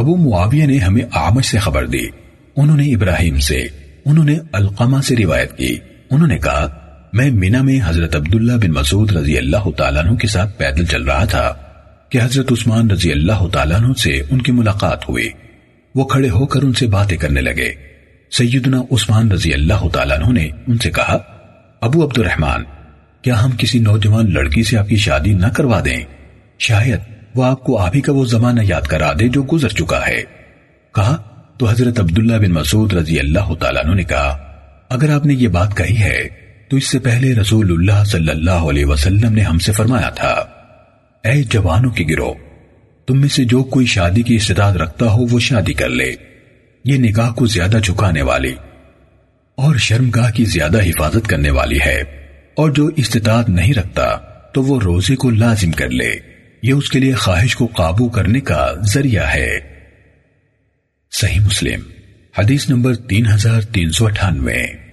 ابو معاویہ نے ہمیں آمش سے خبر دی۔ انہوں نے ابراہیم سے، انہوں نے القمہ سے روایت کی۔ انہوں نے کہا، میں مینا میں حضرت عبداللہ بن مسعود رضی اللہ تعالیٰ عنہ کے ساتھ پیدل چل رہا تھا کہ حضرت عثمان رضی اللہ تعالیٰ عنہ سے ان کی ملاقات ہوئی۔ وہ کھڑے ہو کر ان سے باتیں کرنے لگے۔ سیدنا عثمان رضی اللہ تعالیٰ عنہ نے ان سے کہا، ابو عبد الرحمن کیا ہم کسی نوجوان لڑکی سے آپ کی شادی نہ کروا دیں؟ شاید وہ آپ کو آبی کا وہ زمانہ یاد کرا دے جو گزر چکا ہے۔ کہا، تو حضرت عبداللہ بن مسعود رضی اللہ تعالیٰ عنہ نے کہا، اگر آپ نے یہ بات کہی ہے، تو اس سے پہلے رسول اللہ صلی اللہ علیہ وسلم نے ہم سے فرمایا تھا، اے جوانوں کی گروہ، تم میں سے جو کوئی شادی کی استداد رکھتا ہو، وہ شادی کر لے۔ یہ نکاح کو زیادہ جھکانے والی اور شرمگاہ کی زیادہ حفاظت کرنے والی ہے۔ اور جو استطاعت نہیں رکھتا، تو وہ روزے کو لازم کر لے۔ یہ اس کے لیے خواہش کو قابو کرنے کا ذریعہ ہے۔ صحیح مسلم، حدیث نمبر تین ہزار تین سو اٹھانوے۔